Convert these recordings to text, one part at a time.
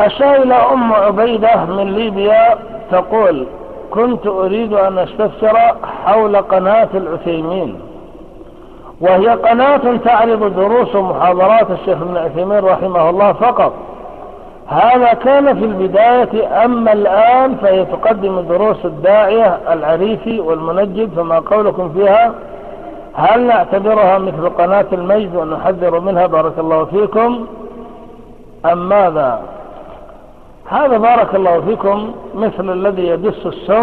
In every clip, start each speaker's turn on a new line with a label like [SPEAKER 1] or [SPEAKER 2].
[SPEAKER 1] أشار أم عبيدة من ليبيا تقول كنت أريد أن أستفسر حول قناة العثيمين وهي قناة تعرض دروس ومحاضرات الشيخ ابن عثيمين رحمه الله فقط. هذا كان في البداية أما الآن فهي تقدم دروس الداعية العريفي والمنجد فما قولكم فيها؟ هل نعتبرها مثل قناة المجد ونحذر منها؟ بارك الله فيكم. أم ماذا؟ هذا بارك الله فيكم مثل الذي يدس السم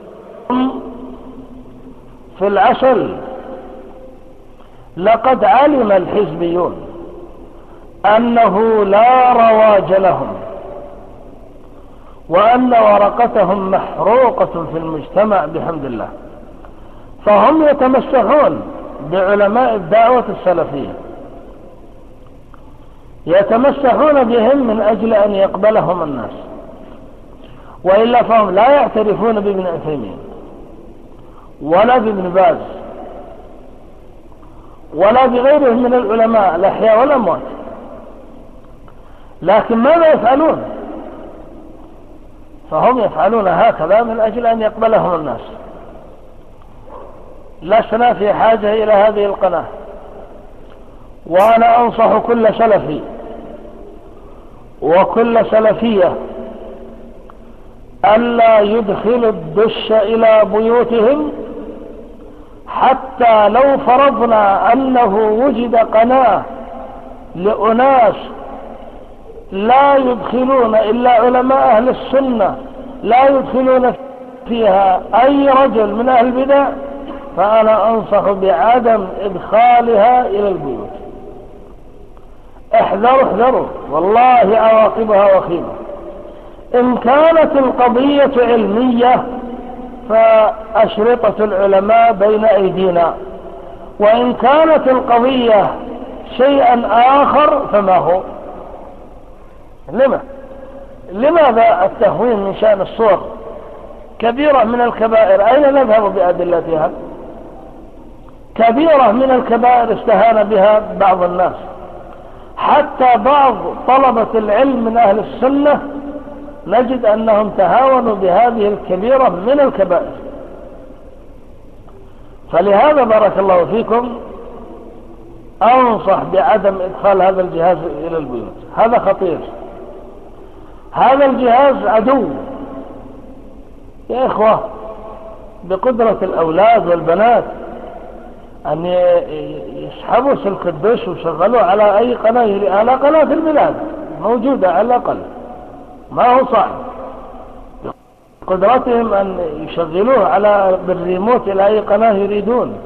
[SPEAKER 1] في العسل. لقد علم الحزبيون أنه لا رواج لهم وأن ورقتهم محروقة في المجتمع بحمد الله. فهم يتمسحون بعلماء الدعوة السلفية يتمسحون بهم من أجل أن يقبلهم الناس. وإلا فهم لا يعترفون بابن عثيمين ولا بابن باز ولا بغيرهم من العلماء الأحياء والأموات لكن ماذا يفعلون؟ فهم يفعلون هكذا من أجل أن يقبلهم الناس. لسنا في حاجة إلى هذه القناة. وأنا أنصح كل سلفي وكل سلفية ألا يدخلوا الدش إلى بيوتهم حتى لو فرضنا أنه وجد قناة لأناس لا يدخلون إلا علماء أهل السنة لا يدخلون فيها أي رجل من أهل البدع فأنا أنصح بعدم إدخالها إلى البيوت. احذروا احذروا. والله عواقبها وخيمة. إن كانت القضية علمية فأشرطة العلماء بين أيدينا وإن كانت القضية شيئا آخر فما هو؟ لما؟ لماذا التهوين من شأن الصور كبيرة من الكبائر؟ أين نذهب بأدلتها؟ كبيرة من الكبائر استهان بها بعض الناس حتى بعض طلبة العلم من أهل السنة نجد أنهم تهاونوا بهذه الكبيرة من الكبائر. فلهذا بارك الله فيكم أنصح بعدم إدخال هذا الجهاز إلى البيوت. هذا خطير. هذا الجهاز عدو. يا إخوة بقدرة الأولاد والبنات أن يسحبوا سلك الدش ويشغلوه على أي قناة على قناة البلاد موجودة على الأقل. ما هو صعب. قدرتهم أن يشغلوه على بالريموت إلى أي قناة يريدون.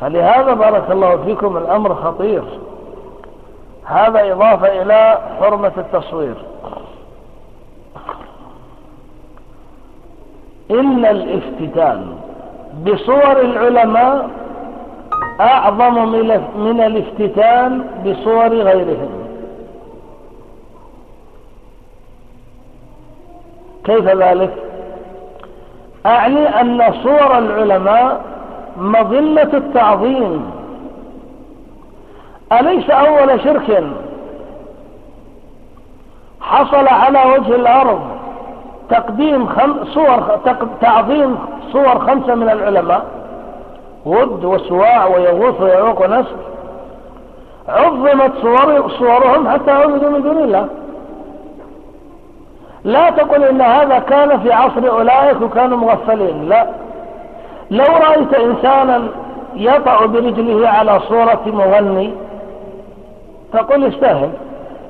[SPEAKER 1] فلهذا بارك الله فيكم الأمر خطير. هذا إضافة إلى حرمة التصوير. إن الافتتان بصور العلماء أعظم من الافتتان بصور غيرهم. كيف ذلك؟ أعني أن صور العلماء مظلة التعظيم. أليس أول شرك؟ حصل على وجه الأرض تقديم خم صور تعظيم صور خمسة من العلماء. ود وسواع ويغوث ويعوق ونسر عظمت صور صورهم حتى عبدوا من دون الله. لا تقل إن هذا كان في عصر أولئك وكانوا مغفلين لا. لو رأيت إنسانا يطع برجله على صورة مغني تقول استاهل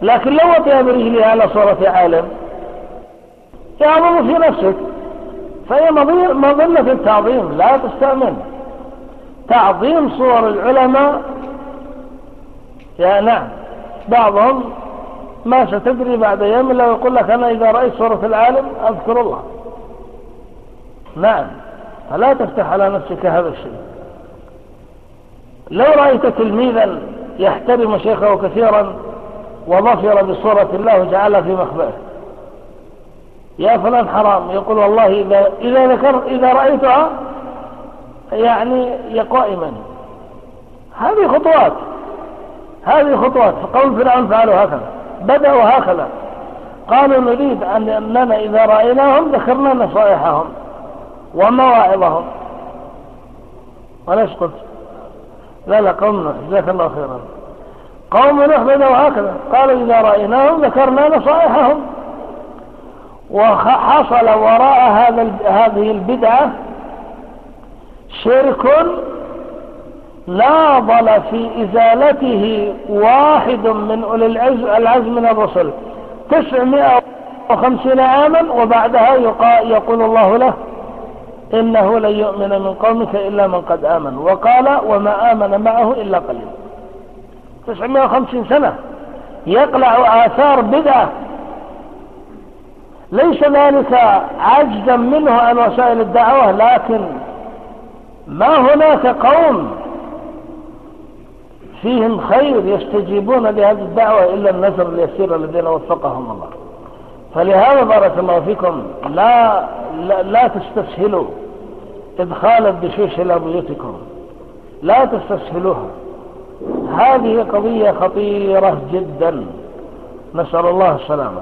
[SPEAKER 1] لكن لو وطئ برجله على صورة عالم يعظم في نفسك. فهي مظلة التعظيم لا تستأمن. تعظيم صور العلماء يا نعم بعضهم ما ستدري بعد يوم إلا ويقول لك أنا إذا رأيت صورة العالم أذكر الله. نعم. فلا تفتح على نفسك هذا الشيء. لو رأيت تلميذا يحترم شيخه كثيرا وظفر بصورة الله وجعلها في مخبئه. يا فلان حرام. يقول والله إذا, إذا ذكر إذا رأيتها يعني قائما. هذه خطوات. هذه خطوات. قول فرعون فعلوا هكذا. بدأوا هكذا. قالوا نريد أن أننا إذا رأيناهم ذكرنا نصائحهم ومواعظهم. قلت؟ لا لا قوم نوح جزاك الله خيرا. قوم نوح بدأوا هكذا. قالوا إذا رأيناهم ذكرنا نصائحهم. وحصل وراء هذا هذه البدعة شرك ناضل في إزالته واحد من أولي العزم من الرسل. تسعمائة وخمسين عاما وبعدها يقول الله له إنه لن يؤمن من قومك إلا من قد آمن. وقال وما آمن معه إلا قليل. تسعمائة وخمسين سنة. يقلع آثار بدعة. ليس ذلك عجزا منه عن وسائل الدعوة لكن ما هناك قوم فيهم خير يستجيبون لهذه الدعوة إلا النذر اليسير الذين وفقهم الله. فلهذا بارك الله فيكم لا لا, لا تستسهلوا إدخال الدشوش إلى بيوتكم. لا تستسهلوها. هذه قضية خطيرة جدا. نسأل الله السلامة.